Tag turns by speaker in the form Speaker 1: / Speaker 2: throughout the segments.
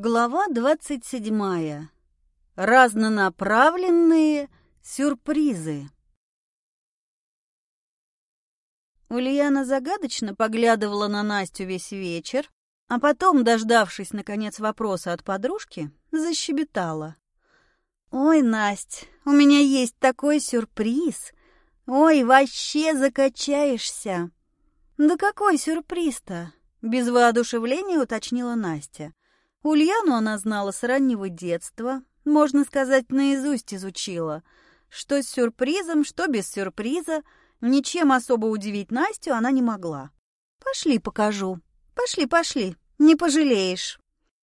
Speaker 1: Глава двадцать седьмая. Разнонаправленные сюрпризы. Ульяна загадочно поглядывала на Настю весь вечер, а потом, дождавшись, наконец, вопроса от подружки, защебетала. «Ой, Настя, у меня есть такой сюрприз! Ой, вообще закачаешься!» «Да какой сюрприз-то?» — без воодушевления уточнила Настя. Ульяну она знала с раннего детства, можно сказать, наизусть изучила. Что с сюрпризом, что без сюрприза, ничем особо удивить Настю она не могла. «Пошли покажу. Пошли, пошли, не пожалеешь».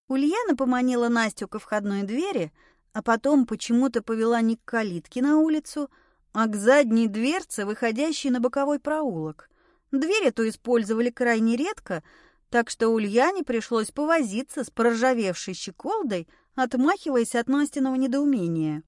Speaker 1: Ульяна поманила Настю ко входной двери, а потом почему-то повела не к калитке на улицу, а к задней дверце, выходящей на боковой проулок. Дверь эту использовали крайне редко — так что Ульяне пришлось повозиться с проржавевшей щеколдой, отмахиваясь от Настиного недоумения.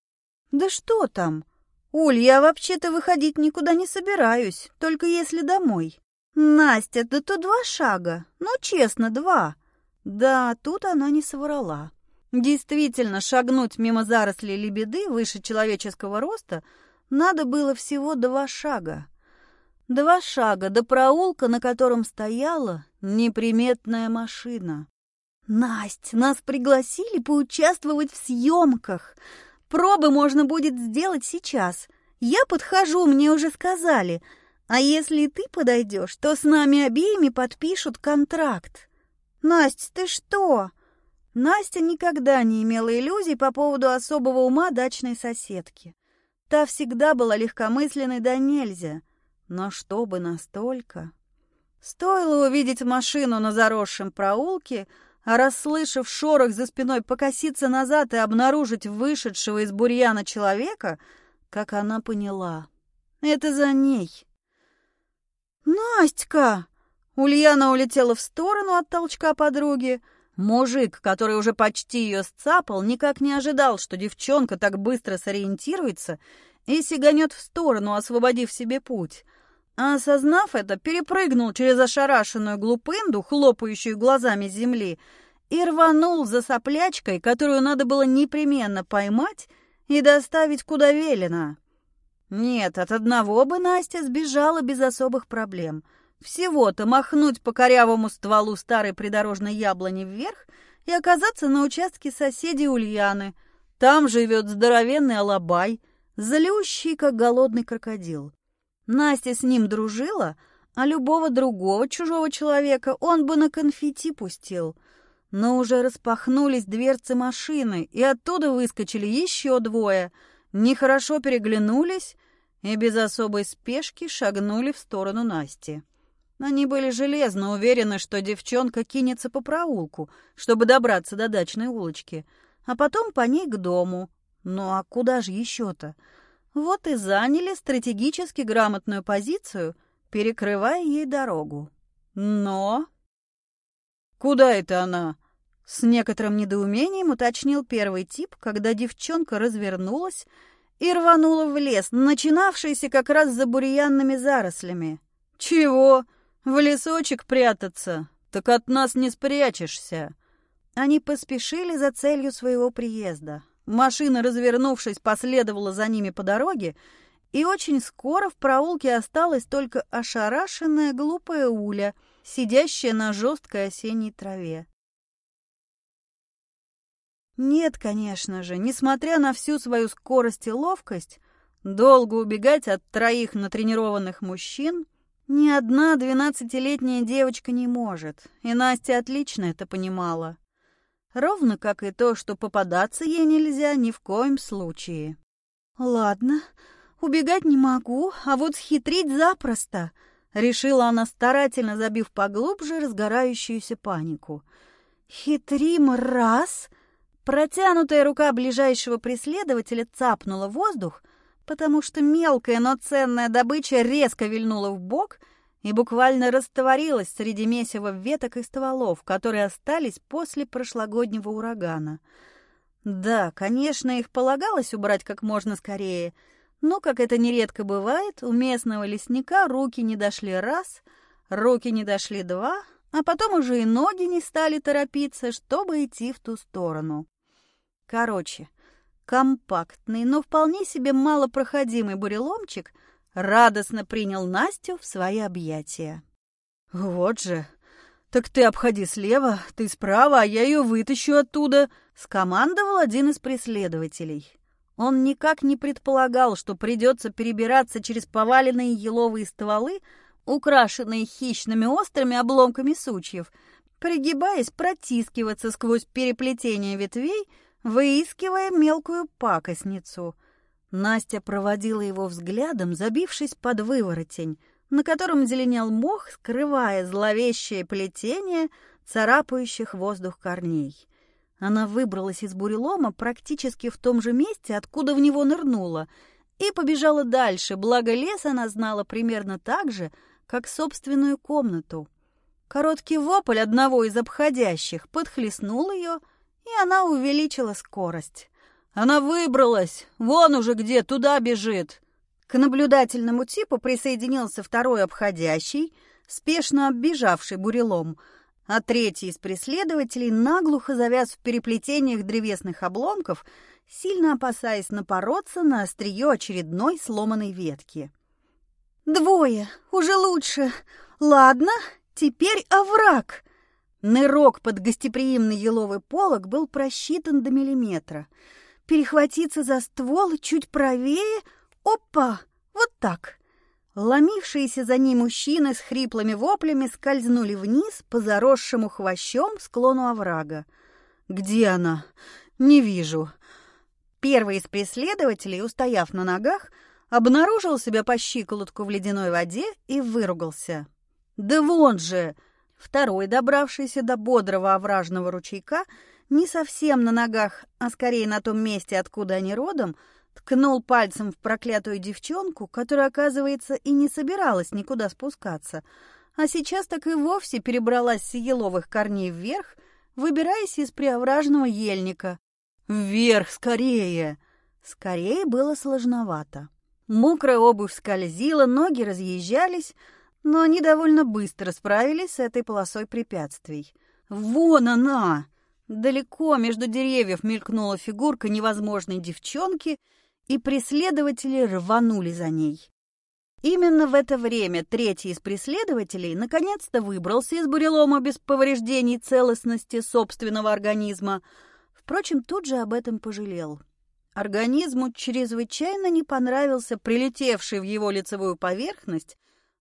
Speaker 1: «Да что там? Уль, я вообще-то выходить никуда не собираюсь, только если домой». «Настя, да тут два шага. Ну, честно, два». Да, тут она не соврала. Действительно, шагнуть мимо зарослей лебеды выше человеческого роста надо было всего два шага. Два шага до проулка, на котором стояла неприметная машина. «Насть, нас пригласили поучаствовать в съемках. Пробы можно будет сделать сейчас. Я подхожу, мне уже сказали. А если ты подойдешь, то с нами обеими подпишут контракт». «Насть, ты что?» Настя никогда не имела иллюзий по поводу особого ума дачной соседки. Та всегда была легкомысленной да нельзя. Но чтобы настолько... Стоило увидеть машину на заросшем проулке, а расслышав шорох за спиной, покоситься назад и обнаружить вышедшего из бурьяна человека, как она поняла. Это за ней. «Настя!» Ульяна улетела в сторону от толчка подруги. Мужик, который уже почти ее сцапал, никак не ожидал, что девчонка так быстро сориентируется и сиганет в сторону, освободив себе путь — а осознав это, перепрыгнул через ошарашенную глупынду, хлопающую глазами земли, и рванул за соплячкой, которую надо было непременно поймать и доставить куда велено. Нет, от одного бы Настя сбежала без особых проблем. Всего-то махнуть по корявому стволу старой придорожной яблони вверх и оказаться на участке соседей Ульяны. Там живет здоровенный алабай, злющий, как голодный крокодил. Настя с ним дружила, а любого другого чужого человека он бы на конфетти пустил. Но уже распахнулись дверцы машины, и оттуда выскочили еще двое, нехорошо переглянулись и без особой спешки шагнули в сторону Насти. Они были железно уверены, что девчонка кинется по проулку, чтобы добраться до дачной улочки, а потом по ней к дому. Ну а куда же еще-то? Вот и заняли стратегически грамотную позицию, перекрывая ей дорогу. Но... «Куда это она?» С некоторым недоумением уточнил первый тип, когда девчонка развернулась и рванула в лес, начинавшийся как раз за бурьянными зарослями. «Чего? В лесочек прятаться? Так от нас не спрячешься!» Они поспешили за целью своего приезда. Машина, развернувшись, последовала за ними по дороге, и очень скоро в проулке осталась только ошарашенная глупая Уля, сидящая на жесткой осенней траве. Нет, конечно же, несмотря на всю свою скорость и ловкость, долго убегать от троих натренированных мужчин ни одна двенадцатилетняя девочка не может, и Настя отлично это понимала ровно как и то, что попадаться ей нельзя ни в коем случае. «Ладно, убегать не могу, а вот схитрить запросто», — решила она, старательно забив поглубже разгорающуюся панику. «Хитрим раз...» Протянутая рука ближайшего преследователя цапнула воздух, потому что мелкая, но ценная добыча резко вильнула в бок — и буквально растворилась среди месива веток и стволов, которые остались после прошлогоднего урагана. Да, конечно, их полагалось убрать как можно скорее, но, как это нередко бывает, у местного лесника руки не дошли раз, руки не дошли два, а потом уже и ноги не стали торопиться, чтобы идти в ту сторону. Короче, компактный, но вполне себе малопроходимый буреломчик радостно принял Настю в свои объятия.
Speaker 2: «Вот же! Так ты обходи слева, ты справа, а я ее вытащу оттуда!» — скомандовал один из преследователей. Он никак не предполагал, что придется перебираться через поваленные еловые стволы, украшенные хищными острыми обломками сучьев, пригибаясь протискиваться сквозь переплетение ветвей, выискивая мелкую пакостницу. Настя проводила его взглядом, забившись под выворотень, на котором зеленел мох, скрывая зловещее плетение царапающих воздух корней. Она выбралась из бурелома практически в том же месте, откуда в него нырнула, и побежала дальше, благо лес она знала примерно так же, как собственную комнату. Короткий вопль одного из обходящих подхлестнул ее, и она увеличила скорость. Она выбралась, вон уже где, туда бежит. К наблюдательному типу присоединился второй обходящий, спешно оббежавший бурелом, а третий из преследователей наглухо завяз в переплетениях древесных обломков, сильно опасаясь напороться на острие очередной сломанной ветки. «Двое, уже лучше. Ладно, теперь овраг». Нырок под гостеприимный еловый полог был просчитан до миллиметра. Перехватиться за ствол чуть правее. Опа! Вот так. Ломившиеся за ней мужчины с хриплыми воплями скользнули вниз по заросшему хвощом склону оврага. «Где она? Не вижу».
Speaker 1: Первый из преследователей, устояв на ногах, обнаружил себя по щиколотку в ледяной воде и выругался. «Да вон же!» Второй, добравшийся до бодрого овражного ручейка, не совсем на ногах, а скорее на том месте, откуда они родом, ткнул пальцем в проклятую девчонку, которая, оказывается, и не собиралась никуда спускаться, а сейчас так и вовсе перебралась с еловых корней вверх, выбираясь из приовражного ельника.
Speaker 2: «Вверх, скорее!»
Speaker 1: Скорее было сложновато. Мокрая обувь скользила, ноги разъезжались, но они довольно быстро справились с этой полосой препятствий.
Speaker 2: «Вон она!» Далеко между деревьев мелькнула фигурка невозможной девчонки, и преследователи рванули за ней.
Speaker 1: Именно в это время третий из преследователей наконец-то выбрался из бурелома без повреждений целостности собственного организма. Впрочем, тут же об этом пожалел. Организму чрезвычайно не понравился прилетевший в его лицевую поверхность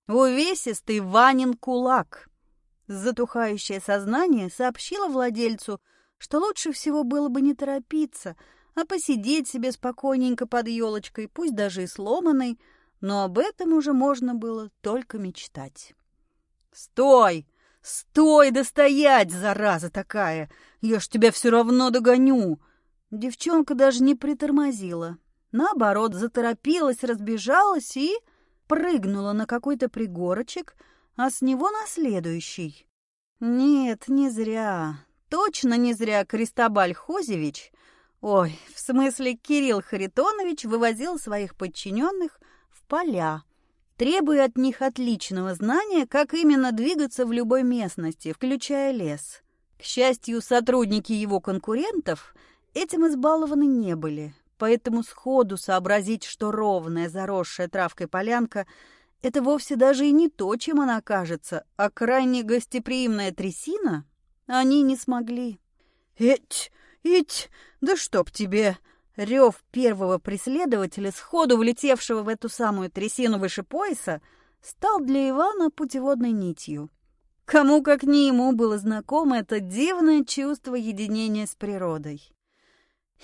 Speaker 1: увесистый Ванин кулак. Затухающее сознание сообщило владельцу, что лучше всего было бы не торопиться, а посидеть себе спокойненько под елочкой, пусть даже и сломанной, но об этом уже можно было только мечтать.
Speaker 2: «Стой! Стой, да стоять, зараза такая! Я ж тебя все равно догоню!»
Speaker 1: Девчонка даже не притормозила. Наоборот, заторопилась, разбежалась и прыгнула на какой-то пригорочек, а с него на следующий. Нет, не зря. Точно не зря Кристобаль Хозевич, ой, в смысле Кирилл Харитонович вывозил своих подчиненных в поля, требуя от них отличного знания, как именно двигаться в любой местности, включая лес. К счастью, сотрудники его конкурентов – Этим избалованы не были, поэтому сходу сообразить, что ровная, заросшая травкой полянка — это вовсе даже и не то, чем она кажется, а крайне гостеприимная трясина, они не смогли.
Speaker 2: «Эть, ить, да чтоб тебе!»
Speaker 1: Рев первого преследователя, сходу влетевшего в эту самую трясину выше пояса, стал для Ивана путеводной нитью. Кому как не ему было знакомо это дивное чувство единения с природой.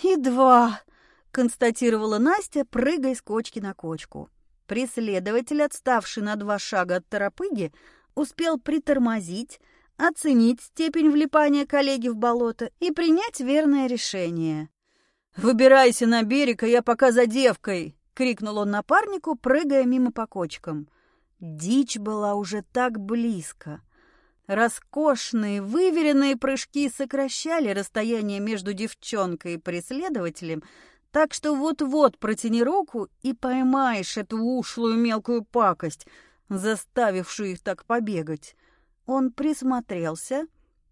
Speaker 1: «И два», — констатировала Настя, прыгая с кочки на кочку. Преследователь, отставший на два шага от торопыги, успел притормозить, оценить степень влипания коллеги в болото и принять верное решение.
Speaker 2: «Выбирайся на берег, а я пока за девкой!» — крикнул он напарнику, прыгая мимо по кочкам. Дичь была уже так близко — Роскошные, выверенные прыжки сокращали расстояние между девчонкой и преследователем, так что вот-вот протяни руку и поймаешь эту ушлую мелкую пакость, заставившую их так побегать.
Speaker 1: Он присмотрелся.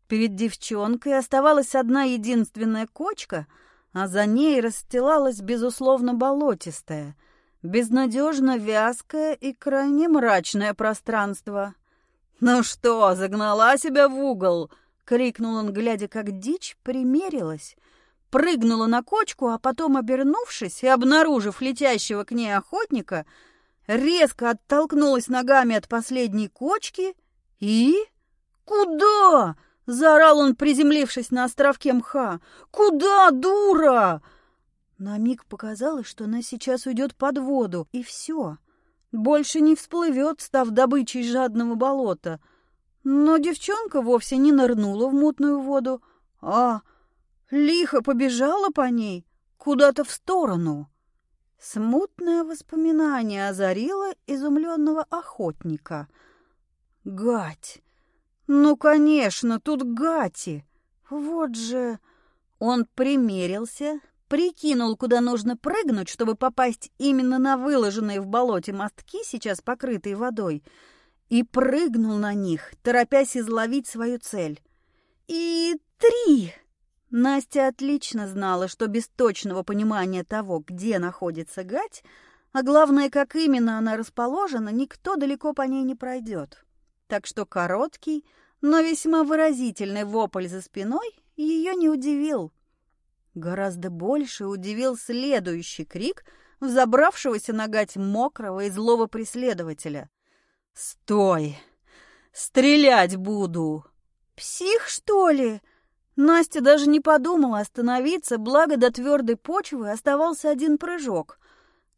Speaker 1: Перед девчонкой оставалась одна единственная кочка, а за ней расстилалась, безусловно, болотистая, безнадежно вязкое и крайне мрачное пространство. «Ну что, загнала себя в угол?» — крикнул он, глядя, как дичь примерилась — прыгнула на кочку, а потом, обернувшись и обнаружив летящего к ней охотника, резко оттолкнулась ногами от последней кочки и... «Куда?» — заорал он, приземлившись на островке мха. «Куда, дура?» На миг показалось, что она сейчас уйдет под воду, и все. Больше не всплывет, став добычей жадного болота. Но девчонка вовсе не нырнула в мутную воду, а лихо побежала по ней куда-то в сторону. Смутное воспоминание озарило изумленного охотника. Гать! Ну, конечно, тут гати! Вот же... Он примерился, прикинул, куда нужно прыгнуть, чтобы попасть именно на выложенные в болоте мостки, сейчас покрытые водой, и прыгнул на них, торопясь изловить свою цель. И три! Настя отлично знала, что без точного понимания того, где находится гать, а главное, как именно она расположена, никто далеко по ней не пройдет. Так что короткий, но весьма выразительный вопль за спиной ее не удивил. Гораздо больше удивил следующий крик взобравшегося на гать мокрого и злого преследователя. «Стой! Стрелять буду!» «Псих, что ли?» Настя даже не подумала остановиться, благо до твердой почвы оставался один прыжок.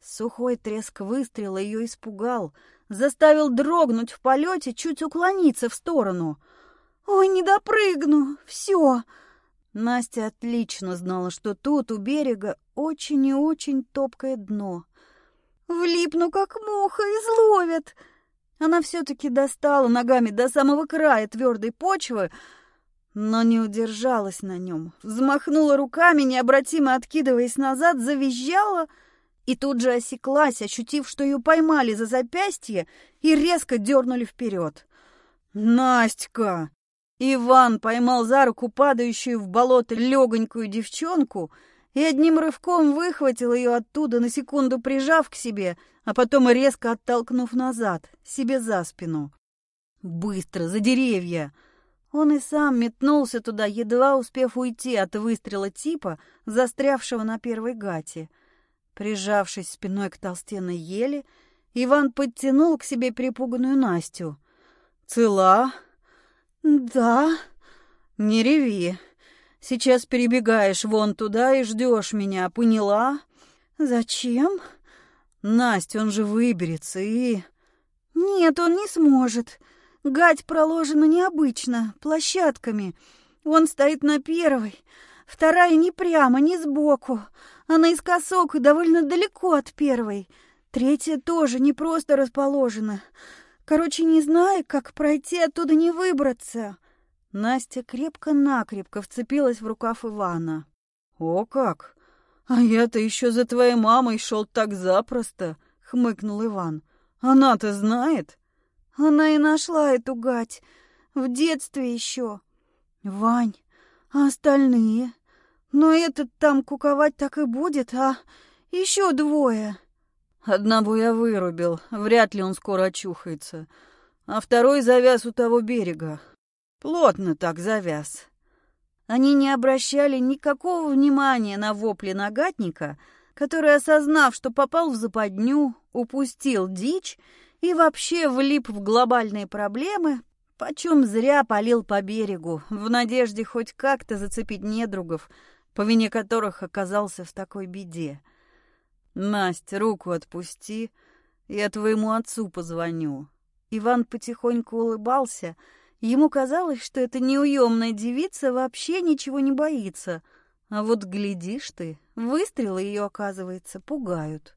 Speaker 1: Сухой треск выстрела ее испугал, заставил дрогнуть в полете, чуть уклониться в сторону. «Ой, не допрыгну! Все!» Настя отлично знала, что тут, у берега, очень и очень топкое дно. «Влипну, как муха, изловят!» Она все-таки достала ногами до самого края твердой почвы, но не удержалась на нем. Взмахнула руками, необратимо откидываясь назад, завизжала и тут же осеклась, ощутив, что ее поймали за запястье и резко дернули вперед. «Настя!» Иван поймал за руку падающую в болото легонькую девчонку и одним рывком выхватил ее оттуда, на секунду прижав к себе, а потом резко оттолкнув назад, себе за спину. «Быстро, за деревья!» Он и сам метнулся туда, едва успев уйти от выстрела типа, застрявшего на первой гате. Прижавшись спиной к толстенной ели, Иван подтянул к себе перепуганную Настю. «Цела?» «Да». «Не реви. Сейчас перебегаешь вон туда и ждешь меня, поняла?» «Зачем?» «Настя, он же выберется и...» «Нет, он не сможет. Гать проложена необычно, площадками. Он стоит на первой, вторая не прямо, не сбоку, а наискосок и довольно далеко от первой. Третья тоже не просто расположена. Короче, не знаю, как пройти оттуда не выбраться. Настя крепко-накрепко вцепилась в рукав Ивана. «О как! А я-то еще за твоей мамой шел так запросто!» — хмыкнул Иван. «Она-то знает?» Она и нашла эту гать. В детстве еще. Вань, а остальные? Но этот там куковать так и будет, а еще двое. Одного я вырубил, вряд ли он скоро очухается. А второй завяз у того берега. Плотно так завяз. Они не обращали никакого внимания на вопли нагатника, который, осознав, что попал в западню, упустил дичь и вообще влип в глобальные проблемы, почем зря полил по берегу, в надежде хоть как-то зацепить недругов, по вине которых оказался в такой беде. «Насть, руку отпусти, я твоему отцу позвоню». Иван потихоньку улыбался. Ему казалось, что эта неуемная девица вообще ничего не боится. А вот глядишь ты, выстрелы ее, оказывается, пугают.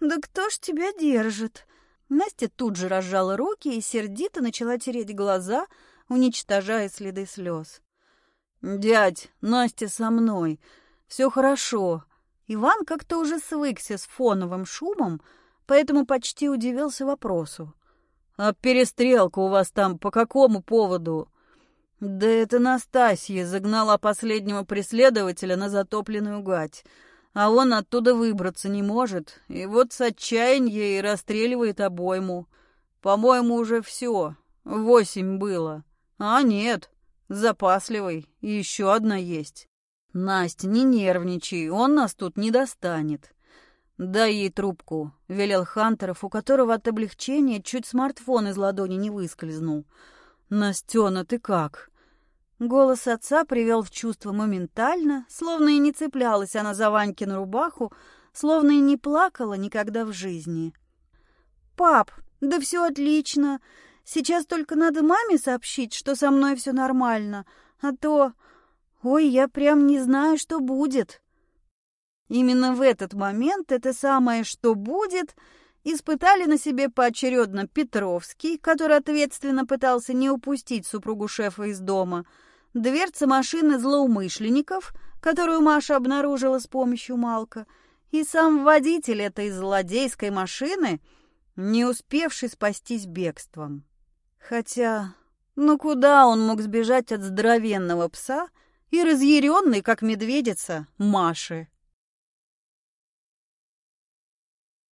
Speaker 1: «Да кто ж тебя держит?» Настя тут же разжала руки и сердито начала тереть глаза, уничтожая следы слез. «Дядь, Настя со мной. Все хорошо». Иван как-то уже свыкся с фоновым шумом, поэтому почти удивился вопросу.
Speaker 2: А перестрелка у вас там по какому поводу? Да это Настасья загнала последнего преследователя на затопленную гать, а он оттуда выбраться не может, и вот с отчаяния и расстреливает обойму. По-моему, уже все. Восемь было. А нет, запасливый, еще одна есть. Настя, не нервничай, он нас тут не достанет. «Дай ей трубку», — велел Хантеров, у которого от облегчения чуть смартфон из ладони не выскользнул. «Настена, ты как?» Голос отца привел в чувство моментально, словно и не цеплялась она за Ванькину рубаху, словно и не плакала никогда в жизни. «Пап, да все отлично. Сейчас только надо маме сообщить, что со мной все нормально, а то... Ой, я прям не знаю, что будет». Именно в этот момент это самое «что будет» испытали на себе поочередно Петровский, который ответственно пытался не упустить супругу шефа из дома, дверца машины злоумышленников, которую Маша обнаружила с помощью Малка, и сам водитель этой злодейской машины, не успевший спастись бегством. Хотя, ну куда он мог сбежать от здоровенного пса и разъяренной, как медведица, Маши?